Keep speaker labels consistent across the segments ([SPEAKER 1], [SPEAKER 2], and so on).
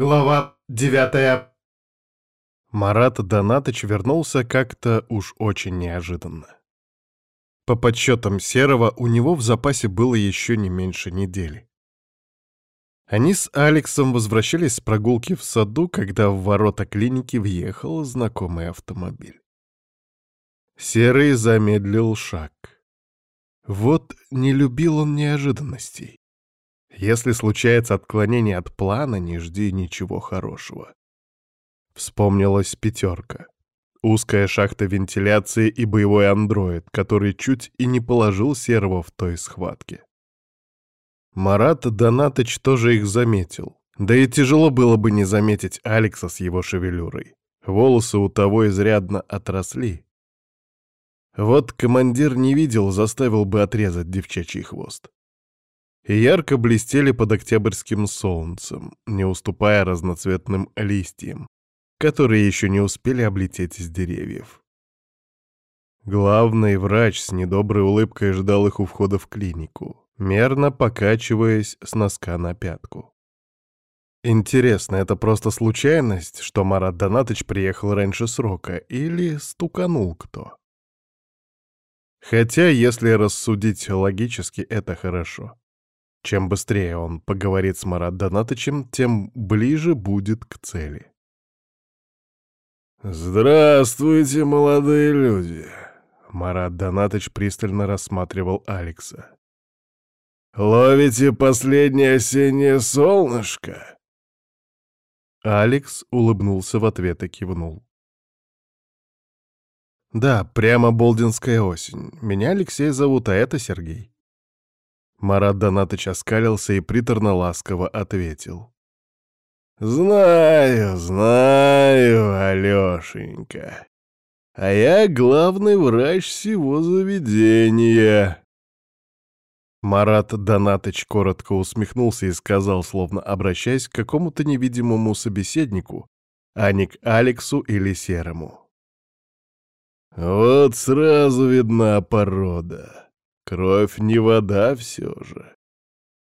[SPEAKER 1] Глава девятая. Марат Донатыч вернулся как-то уж очень неожиданно. По подсчетам Серого, у него в запасе было еще не меньше недели. Они с Алексом возвращались с прогулки в саду, когда в ворота клиники въехал знакомый автомобиль. Серый замедлил шаг. Вот не любил он неожиданностей. Если случается отклонение от плана, не жди ничего хорошего. Вспомнилась пятерка. Узкая шахта вентиляции и боевой андроид, который чуть и не положил Серого в той схватке. Марат Донатыч тоже их заметил. Да и тяжело было бы не заметить Алекса с его шевелюрой. Волосы у того изрядно отросли. Вот командир не видел, заставил бы отрезать девчачий хвост ярко блестели под октябрьским солнцем, не уступая разноцветным листьям, которые еще не успели облететь из деревьев. Главный врач с недоброй улыбкой ждал их у входа в клинику, мерно покачиваясь с носка на пятку. Интересно, это просто случайность, что Марат Донатыч приехал раньше срока, или стуканул кто? Хотя, если рассудить логически, это хорошо. Чем быстрее он поговорит с Марат Донатычем, тем ближе будет к цели.
[SPEAKER 2] «Здравствуйте, молодые люди!» Марат Донатыч пристально рассматривал Алекса. «Ловите последнее осеннее солнышко?»
[SPEAKER 1] Алекс улыбнулся в ответ и кивнул. «Да, прямо болдинская осень. Меня Алексей зовут, а это Сергей». Марат Донатыч оскалился и приторно-ласково ответил.
[SPEAKER 2] «Знаю, знаю, Алёшенька. А я главный врач всего заведения».
[SPEAKER 1] Марат Донатыч коротко усмехнулся и сказал, словно обращаясь к какому-то невидимому собеседнику, а не к Алексу или Серому.
[SPEAKER 2] «Вот сразу видна порода. Кровь не вода все же.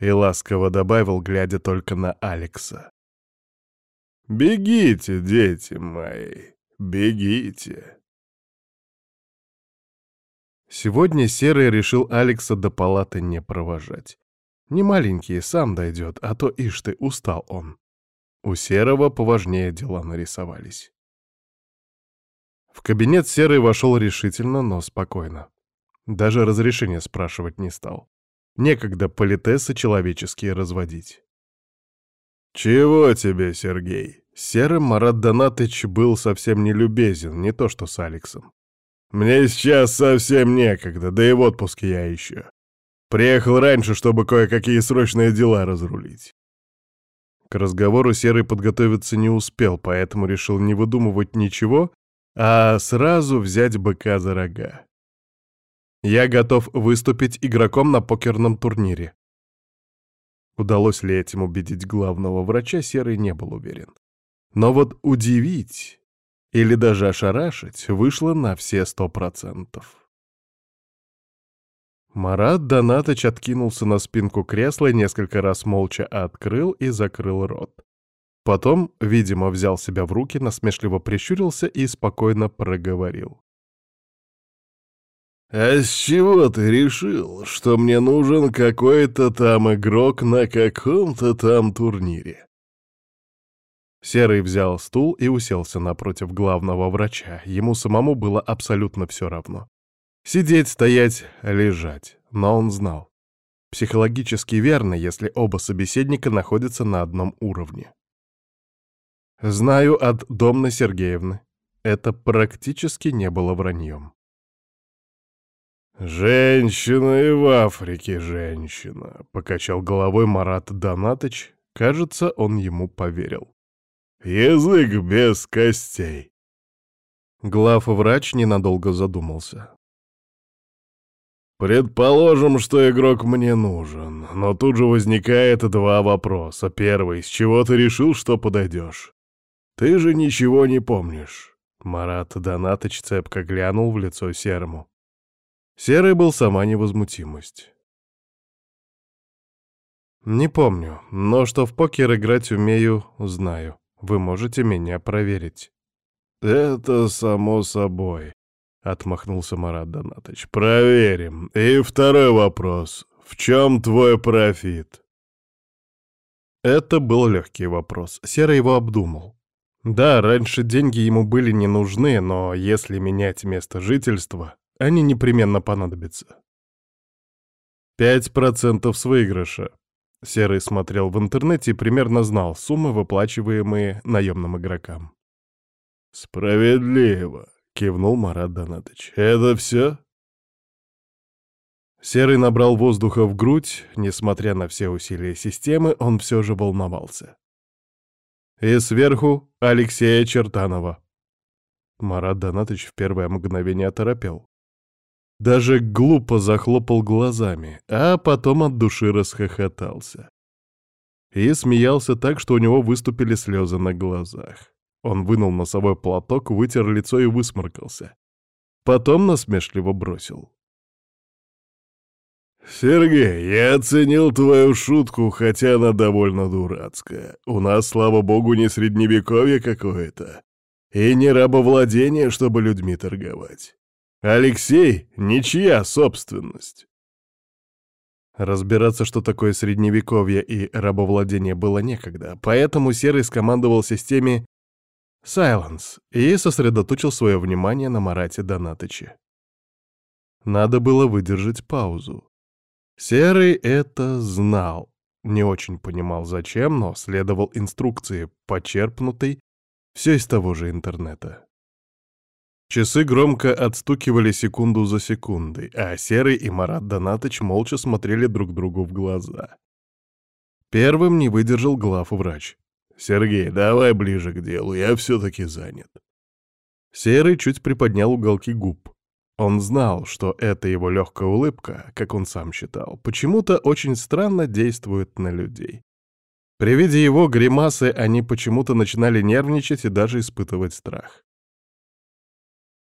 [SPEAKER 1] И ласково добавил, глядя только на Алекса.
[SPEAKER 2] «Бегите, дети мои, бегите!»
[SPEAKER 1] Сегодня Серый решил Алекса до палаты не провожать. Не маленький, сам дойдет, а то, ишь ты, устал он. У Серого поважнее дела нарисовались. В кабинет Серый вошел решительно, но спокойно. Даже разрешения спрашивать не стал. Некогда политесы человеческие разводить.
[SPEAKER 2] «Чего тебе, Сергей?»
[SPEAKER 1] Серым Марат Донатыч был совсем не любезен, не то что с Алексом.
[SPEAKER 2] «Мне сейчас совсем некогда, да и в отпуске я еще. Приехал раньше, чтобы кое-какие срочные дела разрулить».
[SPEAKER 1] К разговору Серый подготовиться не успел, поэтому решил не выдумывать ничего, а сразу взять быка за рога. Я готов выступить игроком на покерном турнире. Удалось ли этим убедить главного врача, Серый не был уверен. Но вот удивить или даже ошарашить вышло на все сто процентов. Марат Донатыч откинулся на спинку кресла и несколько раз молча открыл и закрыл рот. Потом, видимо, взял себя в руки, насмешливо прищурился и спокойно проговорил.
[SPEAKER 2] «А с чего ты решил, что мне нужен какой-то там игрок на каком-то там турнире?»
[SPEAKER 1] Серый взял стул и уселся напротив главного врача. Ему самому было абсолютно все равно. Сидеть, стоять, лежать. Но он знал. Психологически верно, если оба собеседника находятся на одном уровне. Знаю от Домны Сергеевны. Это практически не было враньем.
[SPEAKER 2] «Женщина и в Африке женщина», — покачал головой Марат Донатыч. Кажется, он ему поверил. «Язык без костей».
[SPEAKER 1] Глав-врач ненадолго задумался.
[SPEAKER 2] «Предположим, что игрок мне нужен, но тут же возникает два вопроса. Первый, с чего ты решил, что подойдешь? Ты же ничего не помнишь».
[SPEAKER 1] Марат Донатыч цепко глянул в лицо Серому. Серый был сама невозмутимость. «Не помню, но что в покер играть умею, знаю. Вы можете меня проверить».
[SPEAKER 2] «Это само собой», — отмахнулся Марат Донатович. «Проверим. И второй вопрос. В чем твой профит?»
[SPEAKER 1] Это был легкий вопрос. Серый его обдумал. Да, раньше деньги ему были не нужны, но если менять место жительства, они непременно понадобятся. Пять процентов с выигрыша. Серый смотрел в интернете и примерно знал суммы, выплачиваемые наемным игрокам.
[SPEAKER 2] «Справедливо», — кивнул Марат Донатович. «Это все?»
[SPEAKER 1] Серый набрал воздуха в грудь, несмотря на все усилия системы, он все же волновался. И сверху Алексея Чертанова. Марат Донатович в первое мгновение оторопел. Даже глупо захлопал глазами, а потом от души расхохотался. И смеялся так, что у него выступили слезы на глазах. Он вынул носовой платок, вытер лицо и высморкался. Потом насмешливо бросил.
[SPEAKER 2] «Сергей, я оценил твою шутку, хотя она довольно дурацкая. У нас, слава богу, не средневековье какое-то. И не рабовладение, чтобы людьми торговать. Алексей — ничья собственность».
[SPEAKER 1] Разбираться, что такое средневековье и рабовладение, было некогда, поэтому Серый скомандовал системе «Silence» и сосредоточил свое внимание на Марате Донатыче. Надо было выдержать паузу. Серый это знал. Не очень понимал, зачем, но следовал инструкции, почерпнутой все из того же интернета. Часы громко отстукивали секунду за секундой, а Серый и Марат Донатыч молча смотрели друг другу в глаза. Первым не выдержал главврач.
[SPEAKER 2] «Сергей, давай ближе к делу, я все-таки занят».
[SPEAKER 1] Серый чуть приподнял уголки губ. Он знал, что эта его легкая улыбка, как он сам считал, почему-то очень странно действует на людей. При виде его гримасы они почему-то начинали нервничать и даже испытывать страх.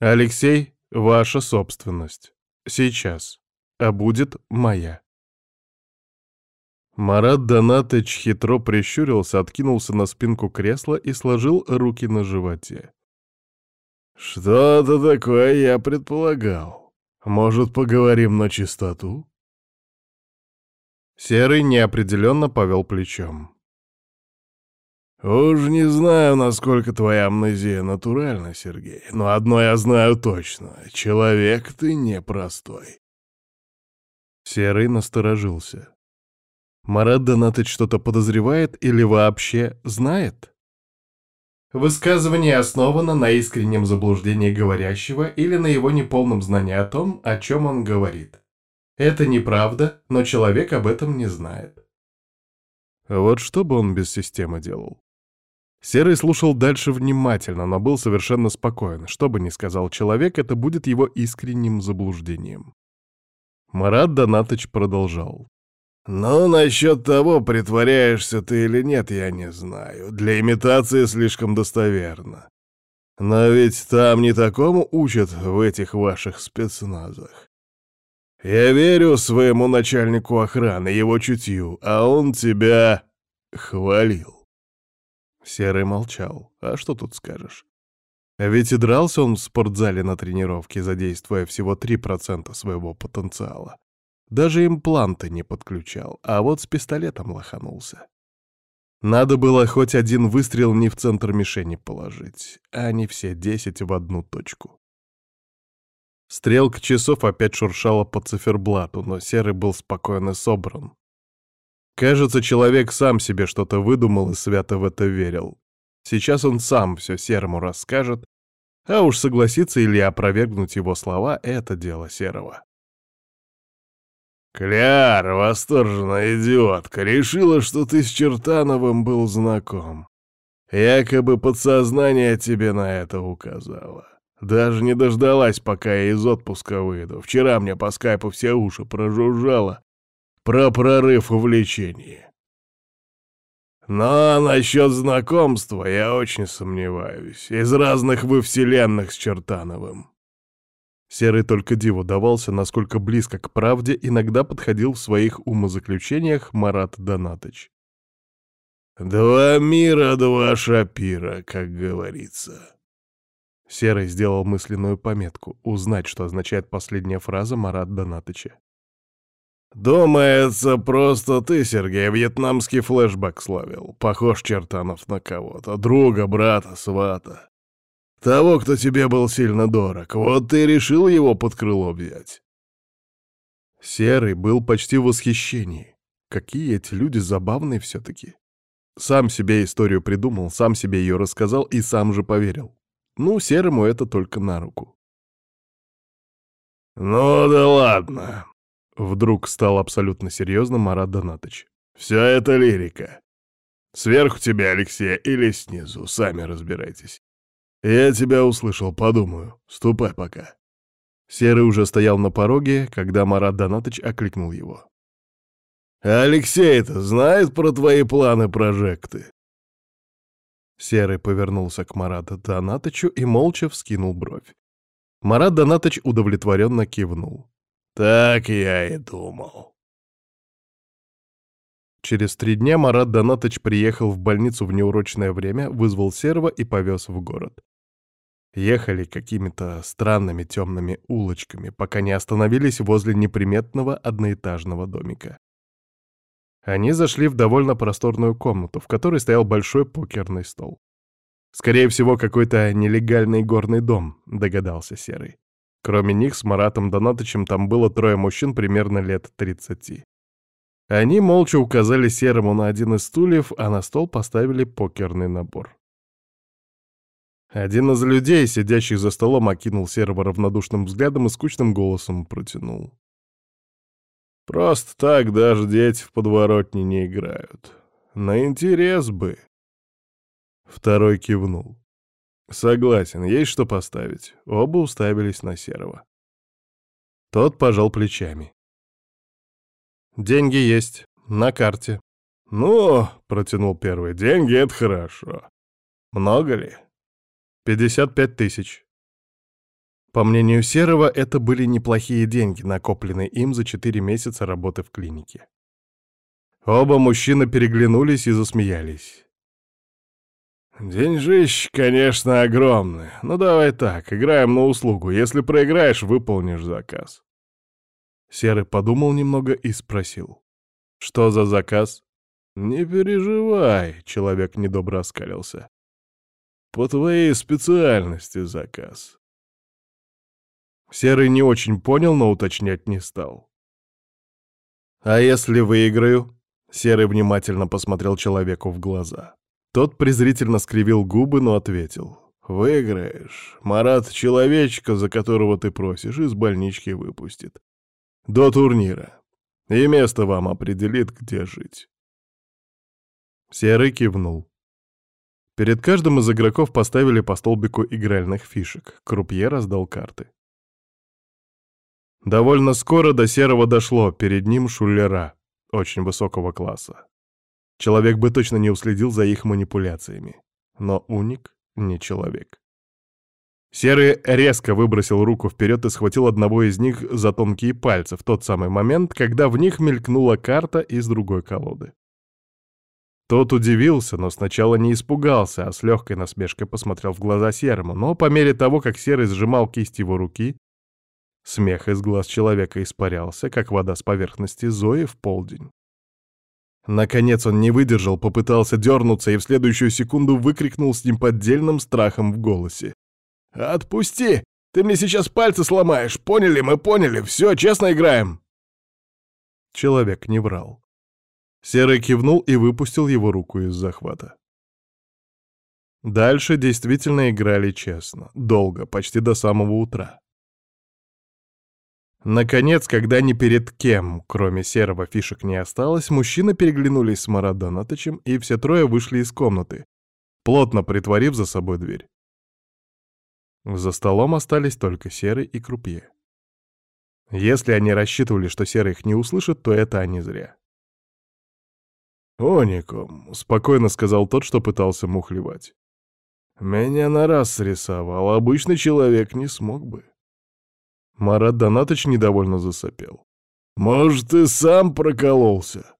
[SPEAKER 1] «Алексей, ваша собственность. Сейчас. А будет моя». Марат Донатыч хитро прищурился, откинулся на спинку кресла и сложил руки на животе.
[SPEAKER 2] «Что-то такое я предполагал. Может, поговорим на чистоту?»
[SPEAKER 1] Серый неопределенно повел плечом.
[SPEAKER 2] «Уж не знаю, насколько твоя амнезия натуральна, Сергей, но одно я знаю точно — человек ты непростой».
[SPEAKER 1] Серый насторожился. Марат Донатыч что-то подозревает или вообще знает? Высказывание основано на искреннем заблуждении говорящего или на его неполном знании о том, о чем он говорит. Это неправда, но человек об этом не знает. Вот что бы он без системы делал? Серый слушал дальше внимательно, но был совершенно спокоен. Что бы ни сказал человек, это будет его искренним заблуждением. Марат Донатыч продолжал.
[SPEAKER 2] «Ну, насчет того, притворяешься ты или нет, я не знаю. Для имитации слишком достоверно. Но ведь там не такому учат в этих ваших спецназах. Я верю своему начальнику охраны, его чутью, а он тебя хвалил».
[SPEAKER 1] Серый молчал. А что тут скажешь? Ведь и дрался он в спортзале на тренировке, задействуя всего 3% своего потенциала. Даже импланты не подключал, а вот с пистолетом лоханулся. Надо было хоть один выстрел не в центр мишени положить, а не все десять в одну точку. Стрелка часов опять шуршала по циферблату, но Серый был спокойно собран. Кажется, человек сам себе что-то выдумал и свято в это верил. Сейчас он сам все Серому расскажет, а уж согласиться или опровергнуть его слова — это дело Серого.
[SPEAKER 2] «Кляр, восторженная идиотка, решила, что ты с Чертановым был знаком. Якобы подсознание тебе на это указало. Даже не дождалась, пока я из отпуска выйду. Вчера мне по скайпу все уши прожужжало про прорыв увлечений. Но насчет знакомства я очень сомневаюсь. Из разных вы вселенных с Чертановым.
[SPEAKER 1] Серый только диву давался, насколько близко к правде иногда подходил в своих умозаключениях Марат Донатыч.
[SPEAKER 2] «Два мира, два шапира, как говорится».
[SPEAKER 1] Серый сделал мысленную пометку — узнать, что означает последняя фраза Марат Донатыча.
[SPEAKER 2] «Думается, просто ты, Сергей, вьетнамский флешбэк словил. Похож Чертанов на кого-то. Друга, брата, свата. Того, кто тебе был сильно дорог. Вот ты решил его под крыло взять».
[SPEAKER 1] Серый был почти в восхищении. Какие эти люди забавные все-таки. Сам себе историю придумал, сам себе ее рассказал и сам же поверил. Ну, Серому это только на руку.
[SPEAKER 2] «Ну да ладно»,
[SPEAKER 1] Вдруг стал абсолютно серьезным Марат Донатыч.
[SPEAKER 2] «Все это лирика. Сверху тебя, Алексей, или снизу, сами разбирайтесь. Я тебя услышал, подумаю. Ступай пока».
[SPEAKER 1] Серый уже стоял на пороге, когда Марат Донатыч окликнул его.
[SPEAKER 2] «Алексей-то знает про твои планы-прожекты?»
[SPEAKER 1] Серый повернулся к Марату Донатычу и молча вскинул бровь. Марат Донатыч удовлетворенно кивнул.
[SPEAKER 2] Так я и думал.
[SPEAKER 1] Через три дня Марат Донатыч приехал в больницу в неурочное время, вызвал Серого и повез в город. Ехали какими-то странными темными улочками, пока не остановились возле неприметного одноэтажного домика. Они зашли в довольно просторную комнату, в которой стоял большой покерный стол. Скорее всего, какой-то нелегальный горный дом, догадался Серый. Кроме них, с Маратом Донатычем там было трое мужчин примерно лет 30. Они молча указали Серому на один из стульев, а на стол поставили покерный набор. Один из людей, сидящих за столом, окинул Серого равнодушным взглядом и скучным голосом протянул. «Просто так даже дети в подворотне не играют. На интерес бы». Второй кивнул. «Согласен, есть что поставить». Оба уставились на Серого. Тот пожал плечами. «Деньги есть. На карте».
[SPEAKER 2] «Ну, — протянул первый, — деньги — это хорошо. Много ли?»
[SPEAKER 1] «Пятьдесят пять тысяч». По мнению Серого, это были неплохие деньги, накопленные им за четыре месяца работы в клинике. Оба мужчины переглянулись и засмеялись.
[SPEAKER 2] «Деньжищ, конечно, огромные. Ну давай так, играем на услугу. Если проиграешь, выполнишь заказ».
[SPEAKER 1] Серый подумал немного и спросил. «Что за заказ?»
[SPEAKER 2] «Не переживай», — человек недобро оскалился. «По твоей специальности заказ».
[SPEAKER 1] Серый не очень понял, но уточнять не стал. «А если выиграю?» Серый внимательно посмотрел человеку в глаза. Тот презрительно скривил губы, но ответил. «Выиграешь. Марат человечка, за которого ты просишь, из больнички выпустит. До турнира. И место вам определит, где жить». Серый кивнул. Перед каждым из игроков поставили по столбику игральных фишек. Крупье раздал карты. Довольно скоро до Серого дошло, перед ним шулера, очень высокого класса. Человек бы точно не уследил за их манипуляциями. Но уник не человек. Серый резко выбросил руку вперед и схватил одного из них за тонкие пальцы в тот самый момент, когда в них мелькнула карта из другой колоды. Тот удивился, но сначала не испугался, а с легкой насмешкой посмотрел в глаза Серому, но по мере того, как Серый сжимал кисть его руки, смех из глаз человека испарялся, как вода с поверхности Зои в полдень. Наконец он не выдержал, попытался дернуться и в следующую секунду выкрикнул с неподдельным страхом в голосе. «Отпусти! Ты мне сейчас пальцы сломаешь! Поняли, мы поняли! Все, честно играем!» Человек не врал. Серый кивнул и выпустил его руку из захвата. Дальше действительно играли честно, долго, почти до самого утра. Наконец, когда ни перед кем, кроме серого, фишек не осталось, мужчины переглянулись с Марадонатычем, и все трое вышли из комнаты, плотно притворив за собой дверь. За столом остались только Серый и Крупье. Если они рассчитывали, что Серый их не услышит, то это они зря. «Оником», — спокойно сказал тот, что пытался мухлевать. «Меня на раз срисовал, обычный человек не смог бы». Марат Донатыч недовольно засопел.
[SPEAKER 2] «Может, ты сам прокололся?»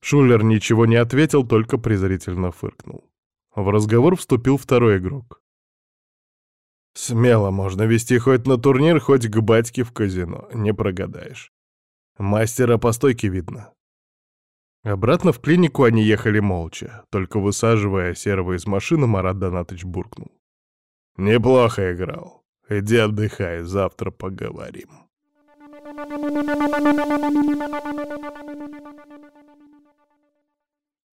[SPEAKER 1] Шулер ничего не ответил, только презрительно фыркнул. В разговор вступил второй игрок. «Смело можно вести хоть на турнир, хоть к батьке в казино, не прогадаешь. Мастера по стойке видно». Обратно в клинику они ехали молча, только высаживая Серого из машины, Марат Донатыч буркнул. «Неплохо играл. Иди отдыхай, завтра поговорим».